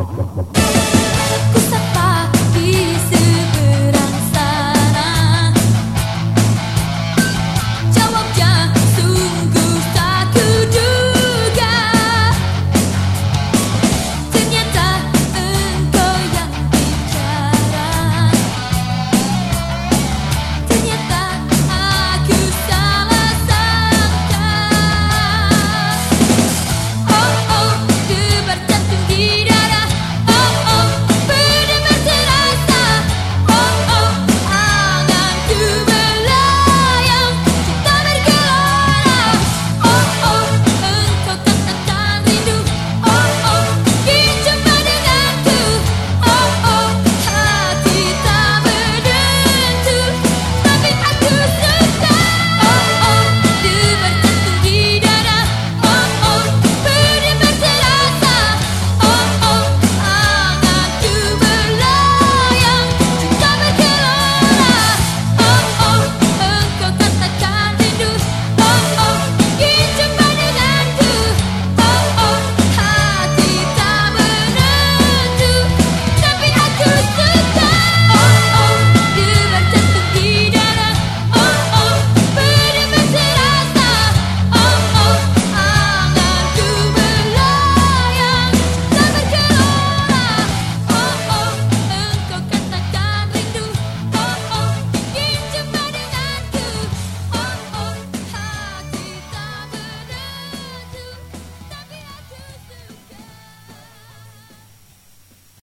Cause